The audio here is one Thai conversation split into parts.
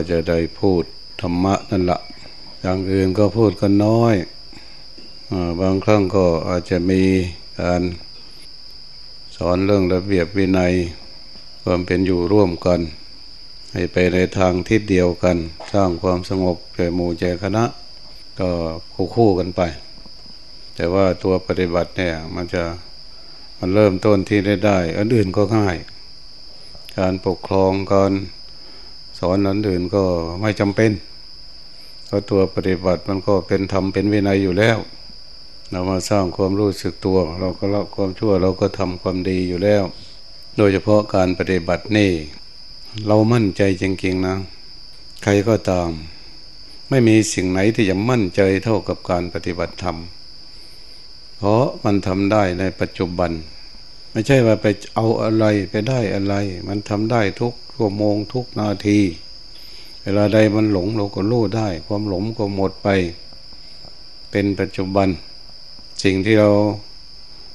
ก็จะได้พูดธรรมะนั่นละอย่างอื่นก็พูดกันน้อยอบางครั้งก็อาจจะมีการสอนเรื่องระเบียบวินัยความเป็นอยู่ร่วมกัน ให้ไปในทางทิศเดียวกัน สร้างความสงบแก่หมู่แก่คณะ ก็คู่คู่กันไป แต่ว่าตัวปฏิบัติเนี่ยมันจะมันเริ่มต้นที่ได้ได้อันอื่นก็ง่าย การปกครองการ สอนอันอื่นก็ไม่จำเป็นเพราะตัวปฏิบัติมันก็เป็นธรรมเป็นวินัยอยู่แล้ว เรามาสร้างความรู้สึกตัว เราก็ละความชั่วเราก็ทำความดีอยู่แล้ว โดยเฉพาะการปฏิบัตินี่ เรามั่นใจจริงๆนะ ใครก็ตาม ไม่มีสิ่งไหนที่จะมั่นใจเท่ากับการปฏิบัติธรรมเพราะมันทำได้ในปัจจุบัน ไม่ใช่ว่าไปเอาอะไรไปได้อะไร มันทำได้ทุกชั่วโมงทุกนาที เวลาใดมันหลงเราก็รู้ได้ ความหลงก็หมดไป เป็นปัจจุบัน สิ่งที่เรา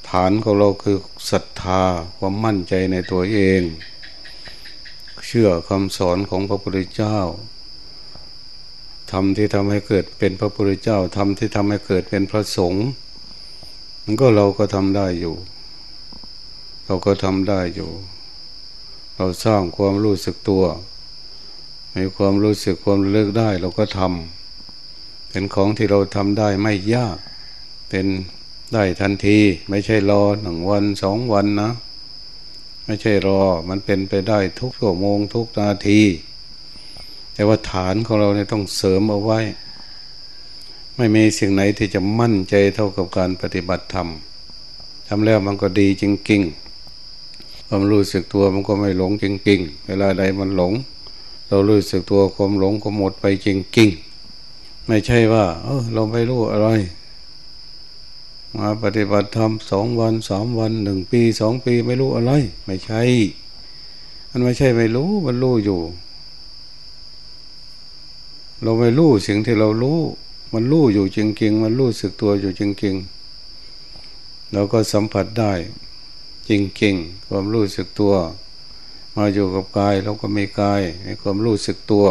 ฐานของเราคือศรัทธาความมั่นใจในตัวเอง เชื่อคำสอนของพระพุทธเจ้าทำที่ทำให้เกิดเป็นพระพุทธเจ้าทำที่ทำให้เกิดเป็นพระสงฆ์มันก็เราก็ทำได้อยู่ เราก็ทำได้อยู่ เราสร้างความรู้สึกตัวมีความรู้สึกความเลิกได้เราก็ทำเป็นของที่เราทำได้ไม่ยาก เป็นได้ทันทีไม่ใช่รอหนึ่งวันสองวันนะ ไม่ใช่รอมันเป็นไปได้ทุกชั่วโมงทุกนาที แต่ว่าฐานของเราเนี่ยต้องเสริมเอาไว้ ไม่มีสิ่งไหนที่จะมั่นใจเท่ากับการปฏิบัติธรรมทำแล้วมันก็ดีจริงๆ ความรู้สึกตัวมันก็ไม่หลงจริงๆ เวลาใดมันหลง เรารู้สึกตัวความหลงก็หมดไปจริงๆ ไม่ใช่ว่า เออเราไม่รู้อะไร มาปฏิบัติธรรมสองวันสามวันหนึ่งปีสองปีไม่รู้อะไร ไม่ใช่ มันไม่ใช่ไม่รู้มันรู้อยู่ เราไม่รู้สิ่งที่เรารู้ มันรู้อยู่จริงๆ มันรู้สึกตัวอยู่จริงๆเราก็สัมผัสได้ จริงๆความรู้สึกตัว มาอยู่กับกายเราก็มีกายมีความรู้สึกตัว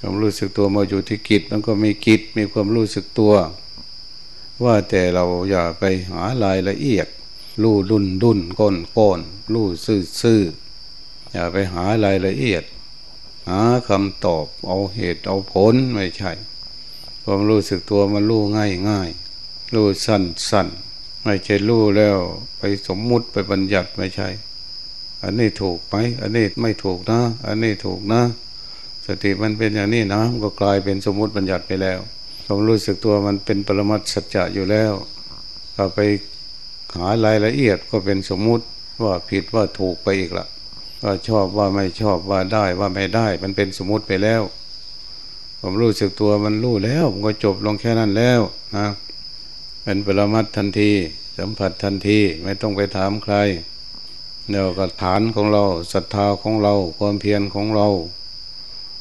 ความรู้สึกตัวมาอยู่ที่กิจมันก็มีกิจมีความรู้สึกตัว ว่าแต่เราอย่าไปหารายละเอียด รู้ดุนดุนก้นก้นรู้ซื่อซื่ออย่าไปหารายละเอียด หาคำตอบเอาเหตุเอาผลไม่ใช่ ความรู้สึกตัวมันรู้ง่ายง่ายรู้สั้นสั้น ไม่ใช่รู้แล้วไปสมมุติไปบัญญัติไม่ใช่ อันนี้ถูกไหมอันนี้ไม่ถูกนะ อันนี้ถูกนะ สติมันเป็นอย่างนี้นะก็กลายเป็นสมมุติบัญญัติไปแล้วความรู้สึกตัวมันเป็นปรมัตสัจจะอยู่แล้วถ้าไปหารายละเอียดก็เป็นสมมุติว่าผิดว่าถูกไปอีกละว่าชอบว่าไม่ชอบว่าได้ว่าไม่ได้ มันเป็นสมมุติไปแล้ว ผมรู้สึกตัวมันรู้แล้ว มันก็จบลงแค่นั้นแล้วนะ เป็นปรมัตทันที สัมผัสทันทีไม่ต้องไปถามใครเดี๋ยวกับฐานของเราศรัทธาของเรา ความเพียรของเรา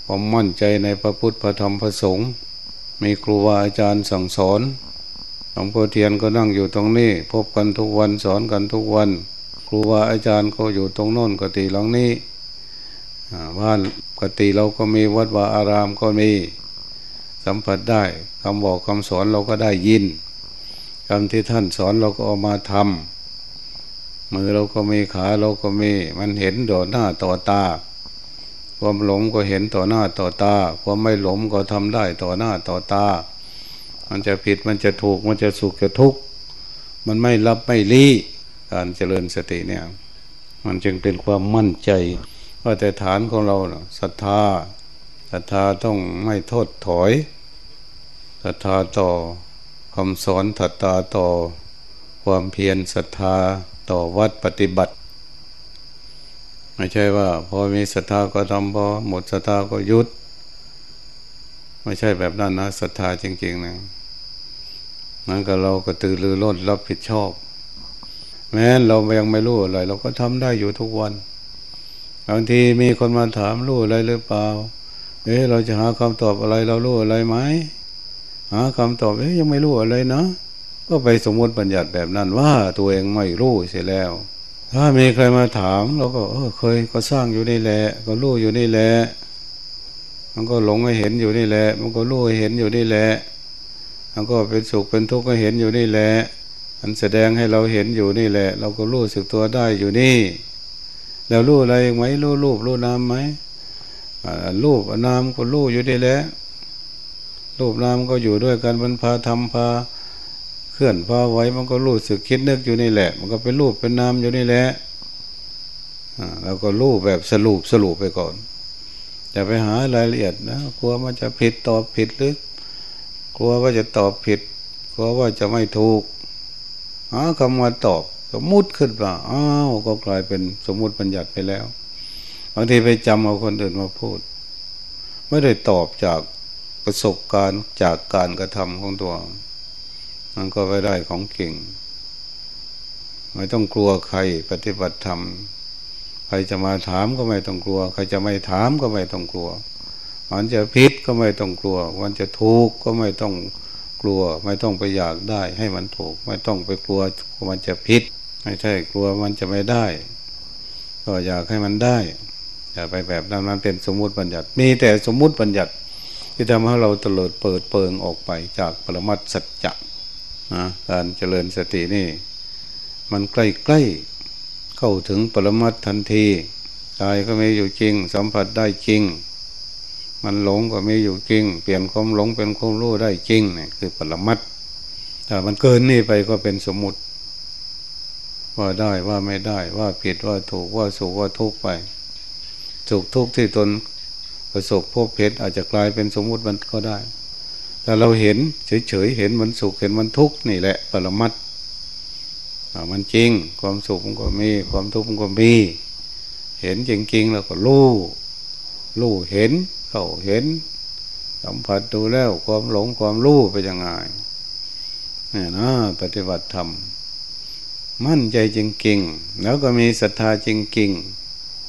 ความมั่นใจในพระพุทธพระธรรมพระสงฆ์มีครูบาอาจารย์สั่งสอนหลวงพ่อเทียนก็นั่งอยู่ตรงนี้ พบกันทุกวันสอนกันทุกวัน ครูบาอาจารย์ก็อยู่ตรงโน้นกติหลังนี้บ้านกติเราก็มีวัดวาอารามก็มี สัมผัสได้คำบอกคำสอนเราก็ได้ยิน คำที่ท่านสอนเราก็เอามาทำมือเราก็มีขาเราก็มี มันเห็นต่อหน้าต่อตา ความหลงก็เห็นต่อหน้าต่อตา ความไม่หลงก็ทำได้ต่อหน้าต่อตา มันจะผิดมันจะถูกมันจะสุขจะทุกข์มันไม่รับไม่ลี้การเจริญสติเนี่ย มันจึงเป็นความมั่นใจว่าแต่ฐานของเราศรัทธาศรัทธาต้องไม่โทษถอยศรัทธาต่อำสอนศรัทธาต่อ ความเพียรศรัทธาต่อวัดปฏิบัติ ไม่ใช่ว่า พอมีศรัทธาก็ทำพอหมดศรัทธาก็ยุด ไม่ใช่แบบนั้นนะศรัทธาจริง ๆนะนั้นก็เราก็ตื่นรือร้นรับผิดชอบ แม้เรายังไม่รู้อะไรเราก็ทำได้อยู่ทุกวันบางทีมีคนมาถามรู้อะไรหรือเปล่า เอ๊ะเราจะหาคำตอบอะไรเรารู้อะไรไหม หาคำตอบเอ๊ะยังไม่รู้อะไรนะก็ไปสมมติบัญญัติแบบนั้นว่าตัวเองไม่รู้เสียแล้ว ถ้ามีใครมาถามเราก็เออเคยก็สร้างอยู่นี่แหละ ก็รู้อยู่นี่แหละ มันก็หลงให้เห็นอยู่นี่แหละ มันก็รู้ให้เห็นอยู่นี่แหละ มันก็เป็นสุขเป็นทุกข์ให้เห็นอยู่นี่แหละมันแสดงให้เราเห็นอยู่นี่แหละ เราก็รู้สึกตัวได้อยู่นี่ แล้วรู้อะไรไหมรู้รูปรู้นามไหมรูปนามก็รู้อยู่นี่แหละ รูปนามก็อยู่ด้วยกันมันพาทำพาเคลื่อนพาไว้มันก็รู้สึกคิดนึกอยู่นี่แหละ มันก็เป็นรูปเป็นนามอยู่นี่แหละเราก็รู้แบบสรุปสรุปไปก่อนจะไปหารายละเอียดนะกลัวมันจะผิดตอบผิดหรือกลัวว่าจะตอบผิดกลัวว่าจะไม่ถูกหาคำว่าตอบสมมุติขึ้นมาอ้าวก็กลายเป็นสมมุติบัญญัติไปแล้วบางทีไปจำเอาคนอื่นมาพูด ไม่ได้ตอบจาก ประสบการณ์จากการกระทำของตัว มันก็ไม่ได้ของเก่ง ไม่ต้องกลัวใครปฏิบัติธรรมใครจะมาถามก็ไม่ต้องกลัว ใครจะไม่ถามก็ไม่ต้องกลัว มันจะผิดก็ไม่ต้องกลัว มันจะถูกก็ไม่ต้องกลัว ไม่ต้องไปอยากได้ ให้มันถูก ไม่ต้องไปกลัวมันจะผิดไม่ใช่กลัวมันจะไม่ได้ ก็อยากให้มันได้อย่าไปแบบนั้นมันเป็นสมมุติบัญญัติ มีแต่สมมุติบัญญัติ ที่ทำให้เราเตลิดเปิดเปิงออกไปจากปรมัตสัจจะนะการเจริญสตินี่ มันใกล้ๆเข้าถึงปรมัตทันทีกายก็มีอยู่จริง สัมผัสได้จริง มันหลงก็มีอยู่จริง เปลี่ยนความหลงเป็นความรู้ได้จริงนี่คือปรมัตถ้ามันเกินนี่ไปก็เป็นสมมติ ว่าได้ว่าไม่ได้ว่าผิดว่าถูกว่าสุขว่าทุกข์ไปสุขทุกข์ที่ตน ประสบพบเพชรอาจจะกลายเป็นสมมุติมันก็ได้ แต่เราเห็นเฉยๆเห็นมันสุขเห็นมันทุกข์นี่แหละปรมัตถมันจริง ความสุขมันก็มี ความทุกข์มันก็มี เห็นจริงๆแล้วก็รู้รู้เห็นเขาเห็นสัมผัสดูแล้วความหลงความรู้ไปยังไงเนี่ยนะปฏิบัติธรรมมั่นใจจริงๆแล้วก็มีศรัทธาจริง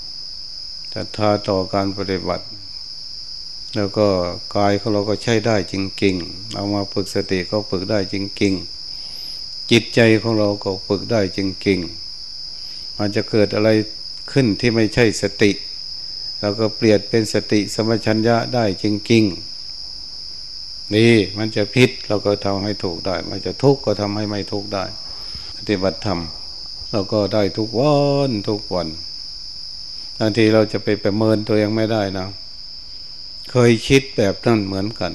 ๆศรัทธาต่อการปฏิบัติ แล้วก็กายของเราก็ใช้ได้จริงๆ เอามาฝึกสติก็ฝึกได้จริงๆ จิตใจของเราก็ฝึกได้จริงๆ มันจะเกิดอะไรขึ้นที่ไม่ใช่สติ เราก็เปลี่ยนเป็นสติสมัชัญญะได้จริงๆ นี่มันจะพิษเราก็ทำให้ถูกได้ มันจะทุกข์ก็ทำให้ไม่ทุกข์ได้ ปฏิบัติธรรมเราก็ได้ทุกวันทุกวันบางทีเราจะไปประเมินตัวเองไม่ได้นะ เคยคิดแบบนั้นเหมือนกัน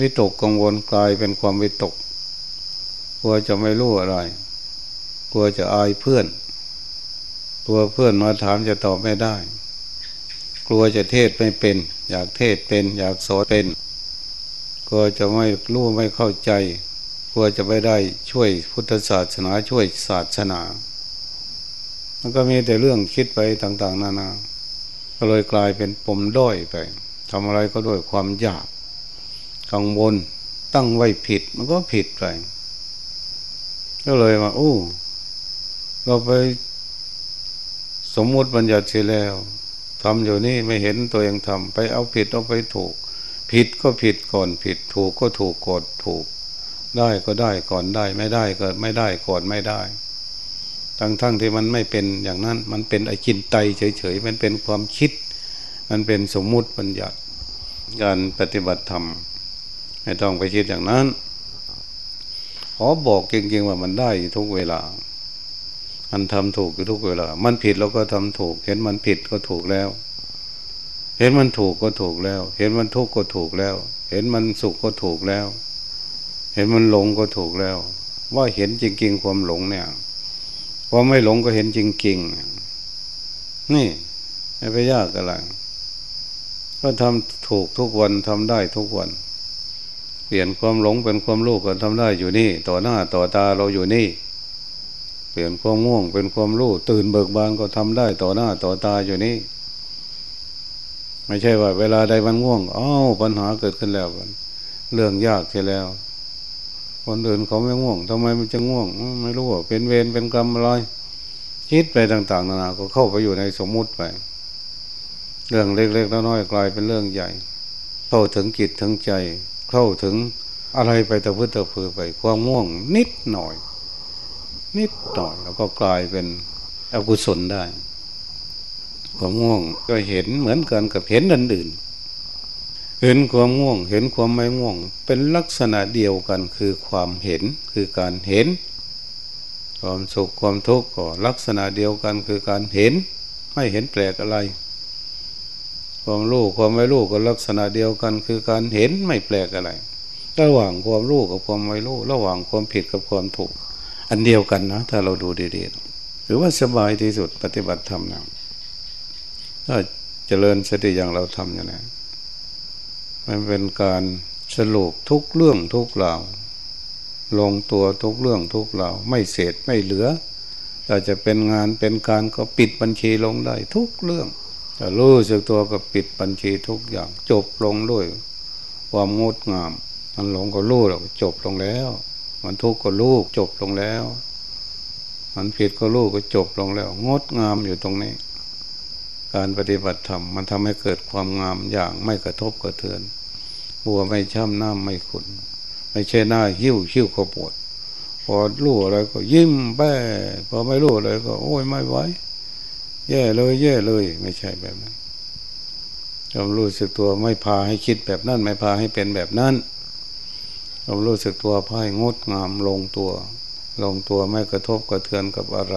วิตกกังวลกลายเป็นความวิตก กลัวจะไม่รู้อะไร กลัวจะอายเพื่อนกลัวเพื่อนมาถามจะตอบไม่ได้ กลัวจะเทศไม่เป็น อยากเทศเป็น อยากสอนเป็นกลัวจะไม่รู้ไม่เข้าใจ กลัวจะไม่ได้ช่วยพุทธศาสนาช่วยศาสนามันก็มีแต่เรื่องคิดไปต่าง ๆ นานา ก็เลยกลายเป็นปมด้อยไปทำอะไรก็ด้วยความอยากกังวลตั้งไว้ผิดมันก็ผิดไปก็เลยมาโอ้เราไปสมมุติบัญญัติเสียแล้วทำอยู่นี่ไม่เห็นตัวเองทำไปเอาผิดเอาไปถูก ผิดก็ผิดก่อนผิดถูกก็ถูกก่อนถูก ได้ก็ได้ก่อนได้ ไม่ได้ก็ไม่ได้ก่อนไม่ได้ ทั้งทั้งที่มันไม่เป็นอย่างนั้น มันเป็นไอจินไตเฉยๆ มันเป็นความคิด มันเป็นสมมุติบัญญัติการปฏิบัติธรรมไม่ต้องไปคิดอย่างนั้น ขอบอกเก่งๆว่ามันได้ทุกเวลา มันทำถูกอยู่ทุกเวลา มันผิดเราก็ทำถูก เห็นมันผิดก็ถูกแล้ว เห็นมันถูกก็ถูกแล้ว เห็นมันทุกข์ก็ถูกแล้ว เห็นมันสุขก็ถูกแล้ว เห็นมันหลงก็ถูกแล้ว ว่าเห็นจริงๆความหลงเนี่ย ความไม่หลงก็เห็นจริงๆ นี่ไม่ไปยากอะไรก็ทำถูกทุกวันทำได้ทุกวัน เปลี่ยนความหลงเป็นความรู้ก็ทำได้อยู่นี่ ต่อหน้าต่อตาเราอยู่นี่ เปลี่ยนความง่วงเป็นความรู้ตื่นเบิกบานก็ทำได้ต่อหน้าต่อตาอยู่นี่ ไม่ใช่ว่า เวลาใดมันง่วงอ้าวปัญหาเกิดขึ้นแล้วเรื่องยากใช่แล้ว คนอื่นเขาไม่ง่วงทำไมมันจะง่วง ไม่รู้ว่าเป็นเวรเป็นกรรมอะไรคิดไปต่าง ๆ นานาก็เข้าไปอยู่ในสมมุติไป เรื่องเล็กๆน้อยๆกลายเป็นเรื่องใหญ่ เข้าถึงจิตถึงใจ เข้าถึงอะไรไปตะพื้นตะพือไป ความง่วง นิดหน่อย นิดหน่อยแล้วก็กลายเป็นอกุศลได้ความง่วงก็เห็นเหมือนกันกับเห็นอันอื่น เห็นความง่วง เห็นความไม่ง่วง เป็นลักษณะเดียวกันคือความเห็นคือการเห็น ความสุขความทุกข์ก็ลักษณะเดียวกันคือการเห็น ไม่เห็นแปลกอะไร ความรู้ความไม่รู้ก็ลักษณะเดียวกันคือการเห็นไม่แปลกอะไร ระหว่างความรู้กับความไม่รู้ ระหว่างความผิดกับความถูก อันเดียวกันนะ ถ้าเราดูดีๆหรือว่าสบายที่สุดปฏิบัติธรรมนะถ้าเจริญสติอย่างเราทำอย่างนี้ มันเป็นการสรุปทุกเรื่องทุกราวลงตัวทุกเรื่องทุกราวไม่เศษไม่เหลือถ้าจะเป็นงานเป็นการก็ปิดบัญชีลงได้ทุกเรื่องแต่รู้สึกตัวก็ปิดบัญชีทุกอย่าง จบลงด้วยความงดงามมันหลงก็รู้แล้วจบลงแล้ว มันทุกข์ก็รู้จบลงแล้ว มันผิดก็รู้ก็จบลงแล้ว งดงามอยู่ตรงนี้ การปฏิบัติธรรมมันทำให้เกิดความงามอย่างไม่กระทบกระเทือน บัวไม่ช้ำน้ำไม่ขุนไม่ใช่หน้าหิ้วหิ้วก็ปวดพอรู้อะไรก็ยิ้มแป้พอไม่รู้อะไรก็ โอ้ยไม่ไหวแย่เลย แย่เลย ไม่ใช่แบบนั้นความรู้สึกตัวไม่พาให้คิดแบบนั้น ไม่พาให้เป็นแบบนั้นความรู้สึกตัวพายงดงามลงตัว ลงตัวไม่กระทบกระเทือนกับอะไร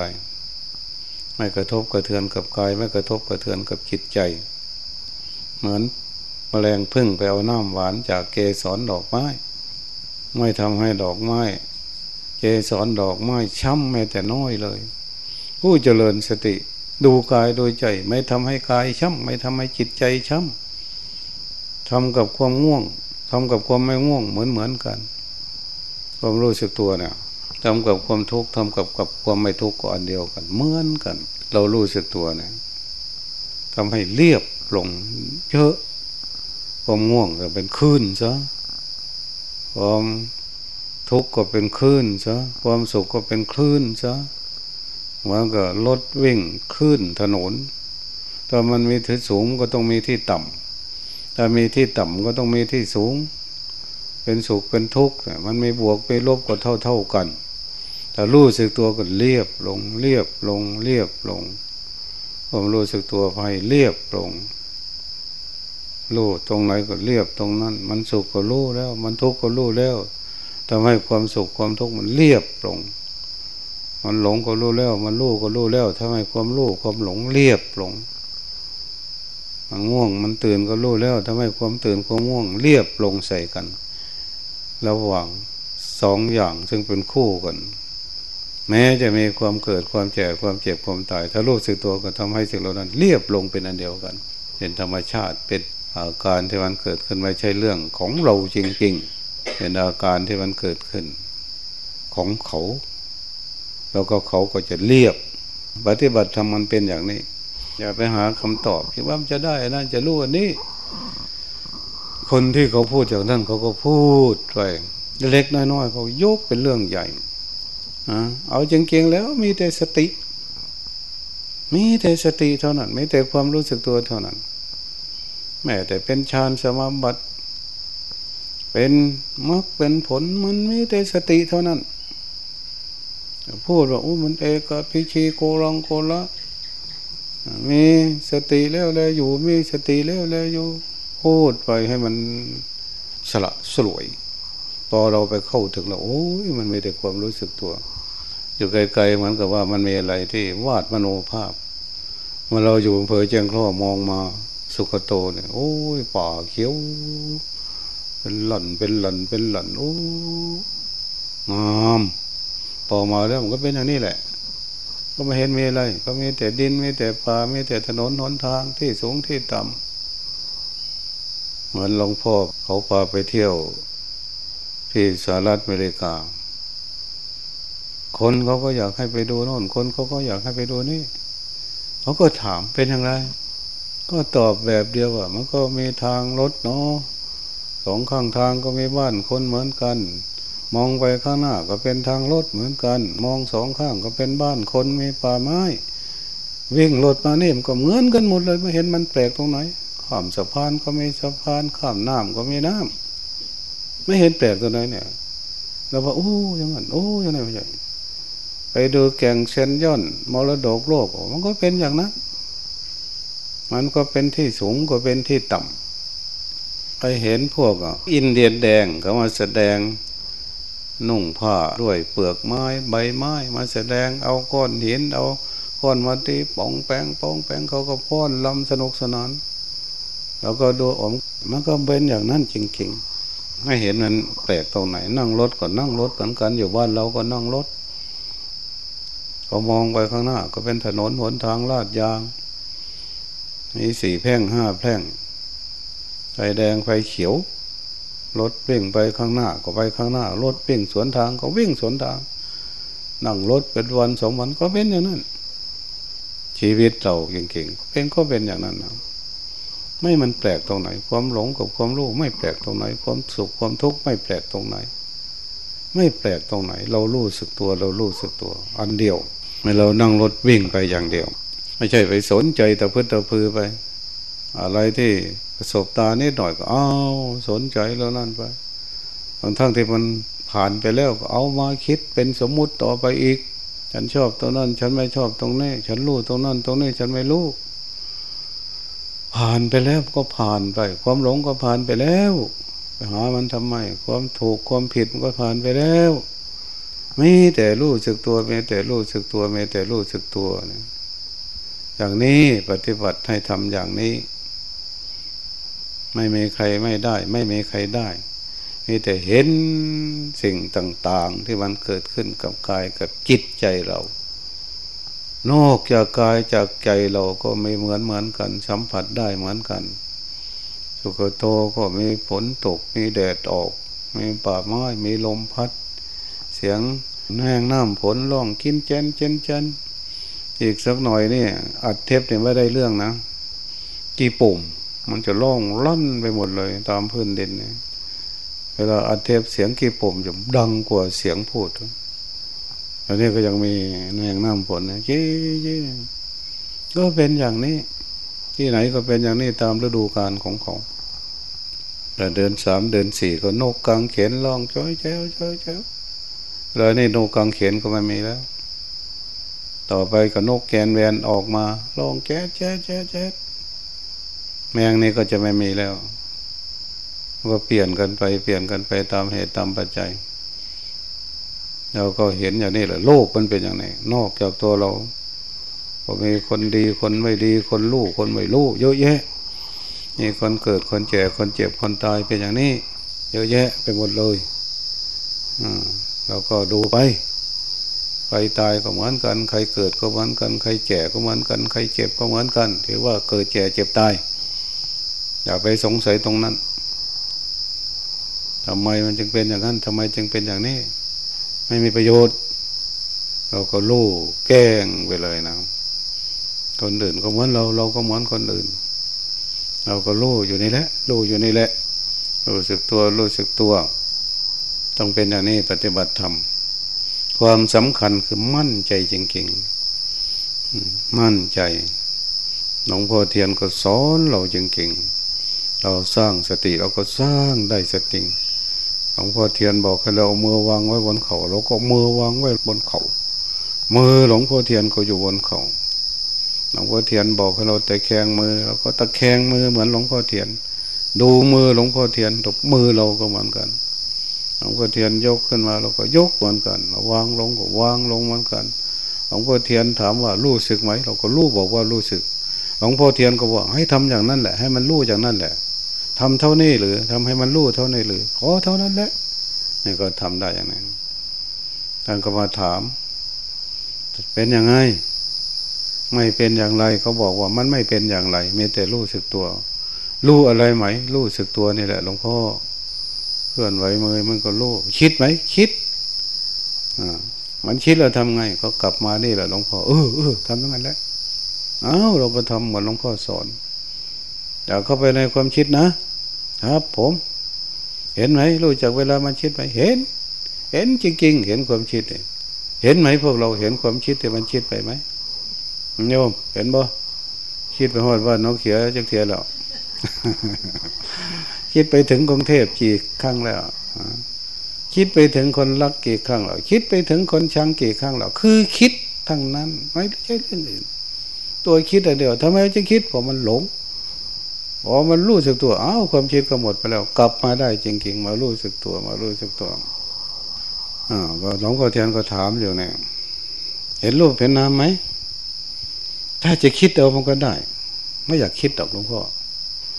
ไม่กระทบกระเทือนกับกาย ไม่กระทบกระเทือนกับจิตใจ เหมือนมแมลงพึ่งไปเอาน้ำหวานจากเกสรดอกไม้ ไม่ทำให้ดอกไม้ เกสรดอกไม้ช้ำแม้แต่น้อยเลย ผู้เจริญสติ ดูกายโดยใจ ไม่ทำให้กายช้ำไม่ทำให้จิตใจช้ำทำกับความง่วงทำกับความไม่ง่วงเหมือนเหมือนกัน ความรู้สึกตัวเนี่ย ทำกับความทุกข์ทำกับกับความไม่ทุกข์ก็อันเดียวกันเหมือนกัน เรารู้สึกตัวนะทำให้เรียบลงเยอะความง่วงก็เป็นคลื่นซะความทุกข์ก็เป็นคลื่นซะความสุขก็เป็นคลื่นซะมันก็รถวิ่งคลื่นถนนถ้ามันมีที่สูงก็ต้องมีที่ต่ำถ้ามีที่ต่ำก็ต้องมีที่สูง เป็นสุขเป็นทุกข์มันไม่บวกไปลบก็เท่าเท่ากัน ถ้ารู้สึกตัวก็เรียบลงเรียบลงเรียบลงผมรู้สึกตัวไปเรียบลงรู้ตรงไหนก็เรียบตรงนั้น มันสุขก็รู้แล้ว มันทุกข์ก็รู้แล้วทำให้ความสุขความทุกข์มันเรียบลง มันหลงก็รู้แล้ว มันรู้ก็รู้แล้วทำให้ความรู้ความหลงเรียบลง มันง่วงมันตื่นก็รู้แล้วทำให้ความตื่นความง่วงเรียบลงใส่กัน ระหว่างสองอย่างซึ่งเป็นคู่กัน แม้จะมีความเกิดความแก่ความเจ็บความตาย ถ้ารู้สึกตัวก็ทำให้สิ่งเหล่านั้น เรียบลงเป็นอันเดียวกัน เป็นธรรมชาติเป็นอาการที่มันเกิดขึ้นไม่ใช่เรื่องของเราจริงๆ เป็นอาการที่มันเกิดขึ้น ของเขา แล้วก็เขาก็จะเรียบ ปฏิบัติธรรมมันเป็นอย่างนี้ อย่าไปหาคำตอบคิดว่ามันจะได้นั่นจะรู้อันนี้ คนที่เขาพูดจากนั้นเขาก็พูดไปเล็กน้อยๆเขายกเป็นเรื่องใหญ่ เอาจริงๆแล้วมีแต่สติ มีแต่สติเท่านั้นมีแต่ความรู้สึกตัวเท่านั้น แม้แต่เป็นฌานสมาบัติ เป็นมรรคเป็นผลมันมีแต่สติเท่านั้น พูดว่าโอ้มันเอกพิชีโกรังโกละมีสติแล้วแล้วอยู่มีสติแล้วแล้วอยู่พูดไปให้มันสละสลวย อเราไปเข้าถึงแล้วโอ้ยมันมีแต่ความรู้สึกตัว อยู่ไกลๆเหมือนกับว่ามันมีอะไรที่วาดมโนภาพเมื่อเราอยู่อำเภอแจ้งข้อมองมาสุขโตเนี่ยโอ้ยป่าเขียว เป็นหล่นเป็นหล่นเป็นหล่นโอ้งามพอมาแล้วมันก็เป็นอย่างนี้แหละ ก็ไม่เห็นมีอะไร ก็มีแต่ดินมีแต่ป่ามีแต่ถนนหนทางที่สูงที่ต่ำเหมือนหลวงพ่อเขาพาไปเที่ยว ที่สหรัฐอเมริกา คนเขาก็อยากให้ไปดูโน่น คนเขาก็อยากให้ไปดูนี่ เขาก็ถามเป็นอย่างไร ก็ตอบแบบเดียวว่า มันก็มีทางรถเนาะสองข้างทางก็มีบ้านคนเหมือนกัน มองไปข้างหน้าก็เป็นทางรถเหมือนกัน มองสองข้างก็เป็นบ้านคนมีป่าไม้วิ่งรถมาเนี่มันก็เหมือนกันหมดเลยไม่เห็นมันแปลกตรงไหนข้ามสะพานก็มีสะพานข้ามน้ำก็มีน้ำ ไม่เห็นแปลกตรงไหนเนี่ยเราว่าโอ้ยังไงโอ้ยังไงไม่ใช่ไปดูแก่งเชนย่อนมรดกโลกมันก็เป็นอย่างนั้น มันก็เป็นที่สูงก็เป็นที่ต่ำไปเห็นพวกอินเดียนแดงเขามาแสดงนุ่งผ้าด้วยเปลือกไม้ใบไม้มาแสดงเอาก้อนหินเอาก้อนมาตีป่องแปงป่องแปงเขาก็ป้อนลำสนุกสนาน แล้วก็ดูอมมันก็เป็นอย่างนั้นจริงๆ ไม่เห็นมันแปลกตรงไหน นั่งรถก็นั่งรถเหมือนกัน อยู่บ้านเราก็นั่งรถก็มองไปข้างหน้า ก็เป็นถนนหนทางลาดยางมีสี่แพร่งห้าแพร่งไฟแดงไฟเขียวรถวิ่งไปข้างหน้าก็ไปข้างหน้ารถวิ่งสวนทางก็วิ่งสวนทาง นั่งรถเป็นวันสองวันก็เป็นอย่างนั้น ชีวิตเราเก่งๆเป็นก็เป็นอย่างนั้นนะ ไม่มันแปลกตรงไหน ความหลงกับความรู้ไม่แปลกตรงไหน ความสุขความทุกข์ไม่แปลกตรงไหน ไม่แปลกตรงไหน เรารู้สึกตัวเรารู้สึกตัว อันเดียวไม่เรานั่งรถวิ่งไปอย่างเดียว ไม่ใช่ไปสนใจแต่พื้นตะพือไป อะไรที่ประสบตานิดหน่อยก็เอาสนใจแล้วนั่นไปบางทั้งที่มันผ่านไปแล้วก็เอามาคิดเป็นสมมุติต่อไปอีก ฉันชอบตรงนั้น ฉันไม่ชอบตรงนี้ ฉันรู้ตรงนั้น ตรงนี้ฉันไม่รู้ ผ่านไปแล้วก็ผ่านไป ความหลงก็ผ่านไปแล้วไปหามันทำไม ความถูกความผิดมันก็ผ่านไปแล้วมีแต่รู้สึกตัวมีแต่รู้สึกตัวมีแต่รู้สึกตัวเนี่ยอย่างนี้ปฏิบัติให้ทำอย่างนี้ ไม่มีใครไม่ได้ ไม่มีใครได้มีแต่เห็นสิ่งต่าง ๆ ที่มันเกิดขึ้นกับกายกับจิตใจเรา นอกจากกายจากใจเราก็ไม่เหมือนเหมือนกัน สัมผัสได้เหมือนกัน สุขโตก็มีฝนตกมีแดดออก มีป่าไม้มีลมพัด เสียงแห้งน้ำฝนร้องกินเจนเจนเจนอีกสักหน่อยนี่อัดเทปเนี่ยไม่ได้เรื่องนะกี่ปุ่ม มันจะล่องลั่นไปหมดเลย ตามพื้นดินเนี่ยเวลาอัดเทปเสียงกีปุ่มจะดังกว่าเสียงพูด อันนี้ก็ยังมีแรงน้ำฝนนะเจ๊เจ๊ก็เป็นอย่างนี้ ที่ไหนก็เป็นอย่างนี้ตามฤดูกาลของเขาแต่เดินสามเดินสี่ก็นกกลางเขนลองจ้อยเจ้าจ้อยเจ้าเลยนี่นกกลางเขนก็ไม่มีแล้ว ต่อไปก็นกแกนแวนออกมาลองแจ๊แจ๊แจ๊แจ๊แมงนี่ก็จะไม่มีแล้ว ก็เปลี่ยนกันไปเปลี่ยนกันไปตามเหตุตามปัจจัย เราก็เห็นอย่างนี้แหละโลกมันเป็นอย่างไรนอกจากตัวเราก็มีคนดีคนไม่ดีคนรู้คนไม่รู้เยอะแยะมีคนเกิดคนแก่คนเจ็บคนตายเป็นอย่างนี้ เยอะแยะไปหมดเลยอเราก็ดูไปใครตายก็เหมือนกัน ใครเกิดก็เหมือนกัน ใครแก่ก็เหมือนกัน ใครเจ็บก็เหมือนกัน ถือว่าเกิดแก่เจ็บตาย อย่าไปสงสัยตรงนั้นทำไมมันจึงเป็นอย่างนั้นทำไมจึงเป็นอย่างนี้ ไม่มีประโยชน์ เราก็ลู่แกล้งไปเลยนะ คนอื่นก็เหมือนเราเราก็เหมือนคนอื่น เราก็ลู่อยู่นี่แหละลู่อยู่นี่แหละรู้สึกตัวรู้สึกตัว ต้องเป็นอย่างนี้ปฏิบัติธรรมความสำคัญคือมั่นใจจริงๆมั่นใจหลวงพ่อเทียนก็สอนเราจริงๆเราสร้างสติเราก็สร้างได้สติ หลวงพ่อเทียนบอกให้เราเอามือวางไว้บนเขาเราก็มือวางไว้บนเขา มือหลวงพ่อเทียนก็อยู่บนเขาหลวงพ่อเทียนบอกให้เราตะแคงมือเราก็ตะแคงมือเหมือนหลวงพ่อเทียน ดูมือหลวงพ่อเทียนตบมือเราก็เหมือนกันหลวงพ่อเทียนยกขึ้นมาเราก็ยกเหมือนกันเราวางลงก็วางลงเหมือนกันหลวงพ่อเทียนถามว่ารู้สึกไหมเราก็รู้บอกว่ารู้สึกหลวงพ่อเทียนก็บอกให้ทำอย่างนั้นแหละ ให้มันรู้อย่างนั้นแหละ ทำเท่านี้หรือทำให้มันรู้เท่านี้หรือขอเท่านั้นแหละนี่ก็ทำได้อย่างนั้นท่านก็มาถาม เป็นยังไง ไม่เป็นอย่างไรเขาบอกว่ามันไม่เป็นอย่างไรมีแต่รู้สึกตัว รู้อะไรไหม รู้สึกตัวนี่แหละหลวงพ่อเคลื่อนไหวมือมันก็รู้คิดไหมคิดอ่ามันคิดเราทำไง ก็กลับมานี่แหละหลวงพ่อเออเออทำทั้งนั้นแหละอ้าวเราก็ทำเหมือนหลวงพ่อสอน อย่าเข้าไปในความคิดนะ ครับ ผม เห็นไหมรู้จักเวลามันคิดไหมเห็น เห็นจริงๆ เห็นความคิดเห็นไหมพวกเราเห็นความคิดแต่มันคิดไปไหมโยมเห็นบ่คิดไปหอดว่าน้องเขียจักเทียแล้วคิดไปถึงกรุงเทพกี่ครั้งแล้วคิดไปถึงคนรักกี่ครั้งแล้วคิดไปถึงคนชังกี่ครั้งแล้วคือคิดทั้งนั้น ไม่ใช่เรื่องอื่น ตัวคิดแต่เดียวทำไมจะคิดเพราะมันหลง อ๋อมันรู้สึกตัวอ้าวความคิดก็หมดไปแล้ว กลับมาได้จริงๆ มารู้สึกตัวมารู้สึกตัวอ่าก็หลวงพ่อเทียนก็ถามอยู่เนี่ยเห็นรูปเห็นนามไหมถ้าจะคิดเอามันก็ได้ ไม่อยากคิดหรอกหลวงพ่อ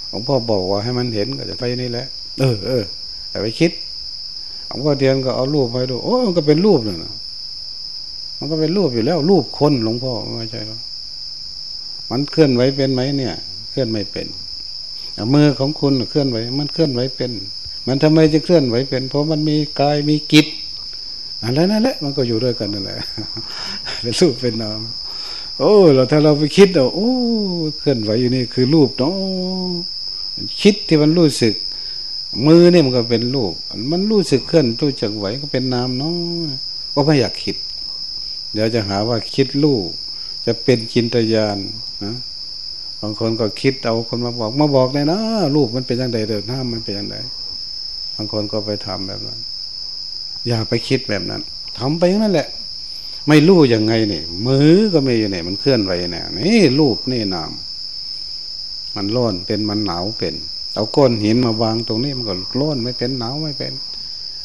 หลวงพ่อบอกว่าให้มันเห็นก็จะไปนี่แหละ เออเออแต่ไปคิดหลวงพ่อเทียนก็เอารูปไปดูโอ้มันก็เป็นรูปเนี่ยมันก็เป็นรูปอยู่แล้ว รูปคนหลวงพ่อไม่ใช่หรอมันเคลื่อนไหวเป็นไหมเนี่ย เคลื่อนไม่เป็น มือของคุณเคลื่อนไหว มันเคลื่อนไหวเป็น มันทำไมจะเคลื่อนไหวเป็น เพราะมันมีกายมีกิจอะไรนั่นแหละมันก็อยู่ด้วยกันนั่นแหละเป็นรูปเป็นนามโอ้เราถ้าเราไปคิดเอาโอ้เคลื่อนไหวอยู่นี่คือรูปเนาะคิดที่มันรู้สึก มือเนี่ยมันก็เป็นรูป มันรู้สึกเคลื่อนรู้จักไหวก็เป็นนามเนาะก็ไม่อยากคิด เดี๋ยวจะหาว่าคิดรูปจะเป็นจินตยานนะางคนก็คิดเอาคนมาบอก มาบอกเลยนะรูปมันเป็นยังไงเดินหน้ามันเป็นยังไงบางคนก็ไปทำแบบนั้น อย่าไปคิดแบบนั้นทำไปอย่างนั่นแหละ ไม่รู้ยังไงเนี่ยมือก็ไม่อยู่เนี่ยมันเคลื่อนไหวเนี่ยนี่รูปนี่นามมันร้อนเป็นมันหนาวเป็น เอาก้อนหินมาวางตรงนี้มันก็ร้อนไม่เป็นหนาวไม่เป็น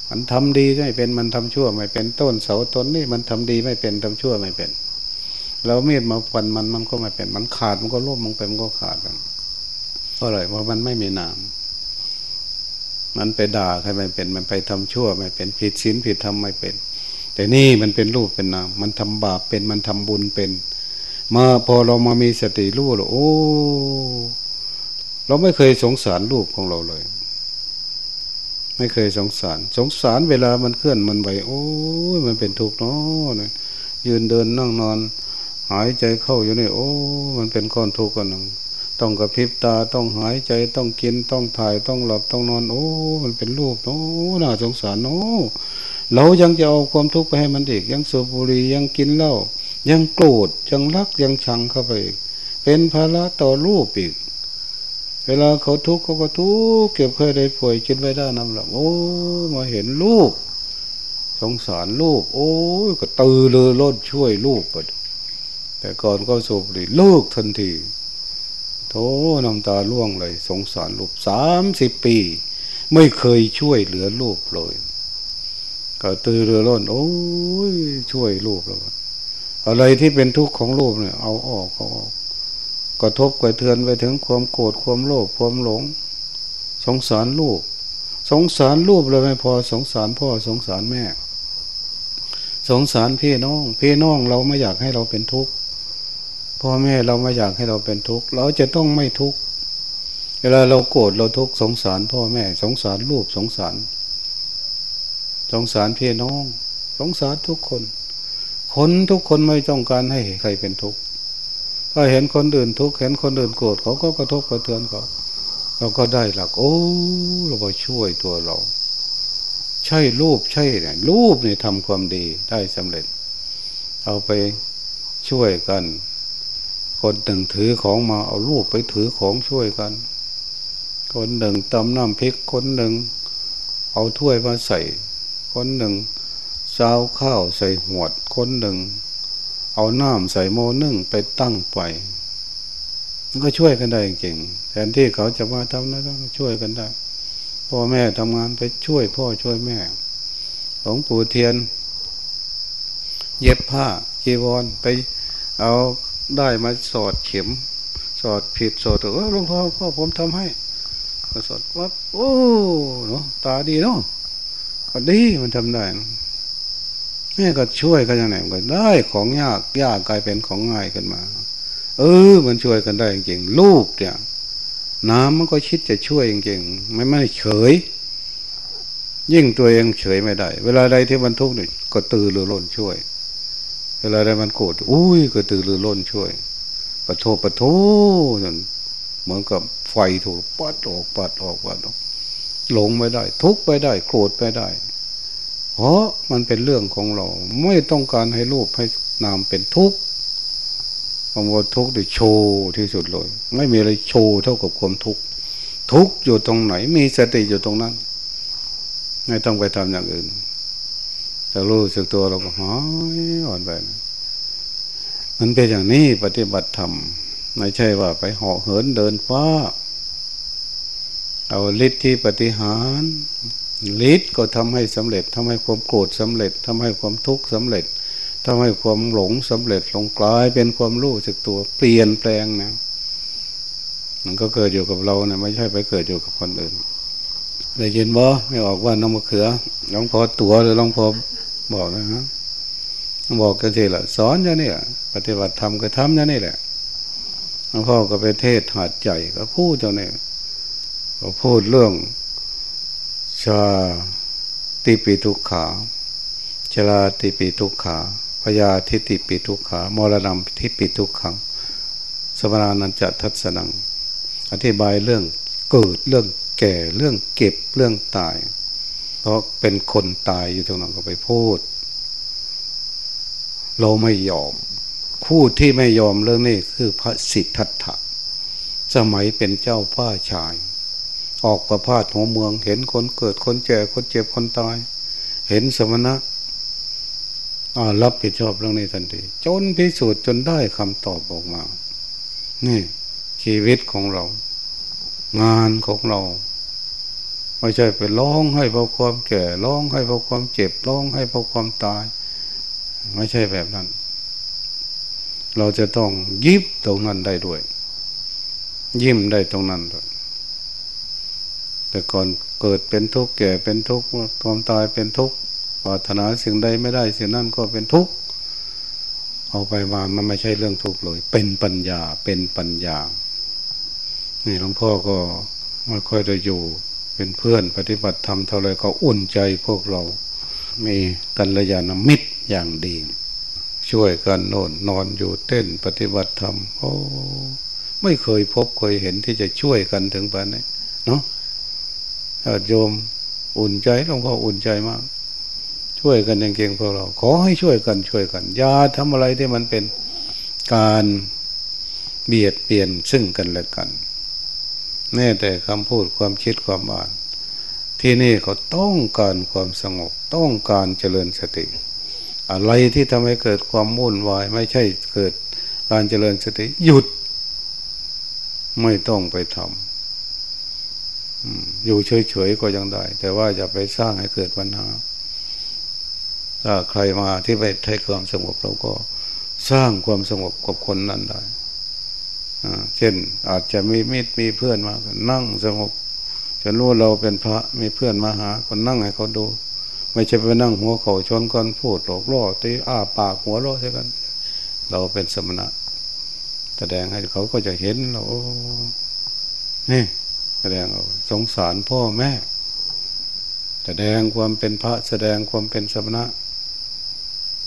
มันทำดีไม่เป็นมันทำชั่วไม่เป็นต้นเสาต้นนี่มันทำดีไม่เป็นทำชั่วไม่เป็น เราเมีดมาฟันมันมันก็ไม่เป็นมันขาดมันก็ร่วมมันไปมันก็ขาดกันเพราะอะไรเพราะมันไม่มีน้ำมันไปด่าใครไม่เป็น มันไปทำชั่วไม่เป็นผิดศีลผิดธรรมไม่เป็น แต่นี่มันเป็นรูปเป็นนามมันทำบาปเป็นมันทำบุญเป็นมาพอเรามามีสติรู้เราโอ้เราไม่เคยสงสารรูปของเราเลย ไม่เคยสงสาร สงสารเวลามันเคลื่อนมันไหวโอ้ยมันเป็นทุกข์เนาะยืนเดินนั่งนอน หายใจเข้าอยู่นี่โอ้ มันเป็นก้อนทุกข์กันหนึ่งต้องกระพริบตาต้องหายใจต้องกินต้องถ่ายต้องหลับต้องนอน โอ้ มันเป็นรูปโอ้น่าสงสารโอ้เรายังจะเอาความทุกข์ไปให้มันอีก ยังสูบบุหรี่ยังกินเหล้ายังโกรธยังรักยังชังเข้าไปอีก เป็นภาระต่อรูปอีก เวลาเขาทุกข์เขาก็ทุกข์เก็บเคยได้ป่วยคิดไว้ได้นำหลับโอ้ มาเห็นลูกสงสารลูกโอ้ก็ตือเลยรดช่วยลูกไป แต่ก่อนก็สูบบุหรี่เลิกทันทีโธน้ำตาล่วงเลย สงสารลูกสามสิบปี ไม่เคยช่วยเหลือลูกเลยก็ตือเรือร้นโอ้ยช่วยลูกแล้วอะไรที่เป็นทุกข์ของลูกเนี่ย เอาออกเอาออกกระทบกระเทือนไปถึงความโกรธความโลภความหลง สงสารลูก สงสารลูกเลยไม่พอสงสารพ่อสงสารแม่ สงสารพี่น้อง พี่น้องเราไม่อยากให้เราเป็นทุกข์ พ่อแม่เราไม่อยากให้เราเป็นทุกข์เราจะต้องไม่ทุกข์เวลาเราโกรธเราทุกข์สงสาร พ่อแม่ สงสารลูกสงสาร สงสารพี่น้อง สงสารทุกคน คนทุกคนไม่ต้องการให้ใครเป็นทุกข์ถ้าเห็นคนอื่นทุกข์เห็นคนอื่นโกรธเขาก็กระทบกระเทือนเขาเราก็ได้หลัก โอ้เราไปช่วยตัวเรา ใช่รูปใช่เนี่ยรูปเนี่ยทำความดีได้สำเร็จ เอาไปช่วยกัน คนหนึ่งถือของมาเอาลูกไปถือของช่วยกัน คนหนึ่งตำน้ำพริกคนหนึ่ง เอาถ้วยมาใส่ คนหนึ่งซาวข้าวใส่หวดคนหนึ่ง เอาน้ำใส่โมนึ่งไปตั้งไปมันก็ช่วยกันได้จริงแทนที่เขาจะมาทำนะต้องช่วยกันได้พ่อแม่ทำงานไปช่วยพ่อช่วยแม่หลวงปู่เทียน เย็บผ้าจีวรไปเอา ได้มาสอดเข็ม สอดผิดสอดเออหลวงพ่อพ่อผมทำให้ก็สอดว่าโอ้เนาะตาดีเนาะก็ดีมันทำได้นี่ก็ช่วยกันอย่างไหนก็ได้ของยากยากกลายเป็นของง่ายกันมา เออ มันช่วยกันได้จริงๆลูกเนี่ยน้ำมันก็คิดจะช่วยจริงๆไม่ไม่เฉย ยิ่งตัวเองเฉยไม่ได้ เวลาใดที่มันทุกข์เนี่ยก็ตื่นหรือล้นช่วย เวลาได้มันโกรธอุ้ยก็ตื่นรือร้นช่วย ปะโทปะโทจนเหมือนกับไฟถูกปัดออกปัดออกปัดออกหลงไม่ได้ ทุกไปได้ โกรธไปได้ เพราะมันเป็นเรื่องของเรา ไม่ต้องการให้รูปให้นามเป็นทุกข์ความว่าทุกข์ได้โชว์ที่สุดเลย ไม่มีอะไรโชว์เท่ากับความทุกข์ทุกข์อยู่ตรงไหน มีสติอยู่ตรงนั้น ไม่ต้องไปทำอย่างอื่น แต่รู้สึกตัวเราก็หายอ่อนไปมันเป็นอย่างนี้ปฏิบัติธรรมไม่ใช่ว่าไปเหาะเหินเดินฟ้า เอาฤทธิ์ที่ปฏิหารฤทธิ์ก็ทำให้สำเร็จทำให้ความโกรธสำเร็จทำให้ความทุกข์สำเร็จทำให้ความหลงสำเร็จลงกลายเป็นความรู้สึกตัวเปลี่ยนแปลงนะมันก็เกิดอยู่กับเราเนะไม่ใช่ไปเกิดอยู่กับคนอื่นได้ยินบ่ไม่ออกว่าน้องมะเขือหลวงพอตัวหรือหลวงพอ บอกนะฮะบอกกันทีละสอนอย่างนี้ปฏิบัติธรรมก็ทำอย่างนี้แหละหลวงพ่อก็ไปเทศหาดใหญ่ก็พูดอย่างนี้ก็พูดเรื่องชาติปิทุกขาชลาติปิทุกขาพยาทิติปิทุกขามรณะทิปิทุกขัง สมรานันจะทัศนัง อธิบายเรื่องเกิดเรื่องแก่เรื่องเก็บเรื่องตาย เพราะเป็นคนตายอยู่ตรงนั้นก็ไปพูด เราไม่ยอม คู่ที่ไม่ยอมเรื่องนี้คือพระสิทธัตถะ สมัยเป็นเจ้าพ้าชาย ออกประพาสหัวเมืองเห็นคนเกิดคนแก่คนเจ็บคนตาย เห็นสมณะรับผิดชอบเรื่องนี้ทันทีจนพิสูจน์จนได้คำตอบออกมา นี่ ชีวิตของเรา งานของเรา ไม่ใช่ไปร้องให้เพราะความแก่ร้องให้เพราะความเจ็บร้องให้เพราะความตาย ไม่ใช่แบบนั้น เราจะต้องยิบตรงนั้นได้ด้วย ยิ้มได้ตรงนั้นด้วยแต่ก่อนเกิดเป็นทุกข์แก่เป็นทุกข์ความตายเป็นทุกข์ปรารถนาสิ่งใดไม่ได้สิ่งนั้นก็เป็นทุกข์เอาไปมามันไม่ใช่เรื่องทุกข์เลย เป็นปัญญาเป็นปัญญา นี่หลวงพ่อก็ไม่ค่อยจะอยู่ เป็นเพื่อนปฏิบัติธรรมเท่าไรก็อุ่นใจพวกเรา มีกัลยาณมิตรอย่างดี ช่วยกันโน่นนอนอยู่เต้นปฏิบัติธรรมโอ้ไม่เคยพบเคยเห็นที่จะช่วยกันถึงปานนี้เนาะโยมอุ่นใจหลวงพ่ออุ่นใจมาก ช่วยกันเก่งๆพวกเรา ขอให้ช่วยกันช่วยกันอย่าทำอะไรที่มันเป็นการเบียดเบียนซึ่งกันและกัน แน่แต่คำพูดความคิดความอ่าน ที่นี่เขาต้องการความสงบ ต้องการเจริญสติ อะไรที่ทำให้เกิดความวุ่นวาย ไม่ใช่เกิดการเจริญสติหยุด ไม่ต้องไปทำอยู่เฉยๆก็ยังได้ แต่ว่าอย่าไปสร้างให้เกิดปัญหาถ้าใครมาที่ไปให้ความสงบเราก็สร้างความสงบกับคนนั้นได้ เช่นอาจจะมีมิตรมีเพื่อนมากนั่งสงบจะรู้เราเป็นพระมีเพื่อนมาหาก็นั่งให้เขาดู ไม่ใช่ไปนั่งหัวเข่าชนกันพูดหลอกล่อตีอ้าปากหัวเราะใช่กัน เราเป็นสมณะ แสดงให้เขาก็จะเห็นเรานี่แสดงเอาสงสารพ่อแม่ แสดงความเป็นพระแสดงความเป็นสมณะ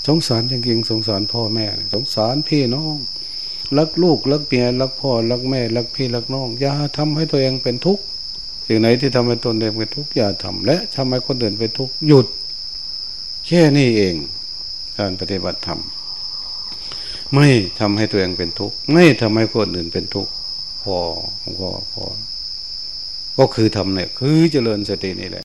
สงสารจริงๆสงสารพ่อแม่ สงสารพี่น้อง รักลูกรักเมียรักพ่อรักแม่รักพี่รักน้อง อย่าทำให้ตัวเองเป็นทุกข์สิ่งไหนที่ทำให้ตนเองเป็นทุกข์อย่าทำและทำให้คนอื่นเป็นทุกข์หยุด แค่นี้เอง การปฏิบัติธรรมไม่ทำให้ตัวเองเป็นทุกข์ไม่ทำให้คนอื่นเป็นทุกข์พอพอพอก็คือทำเนี่ยคือเจริญสตินี่แหละ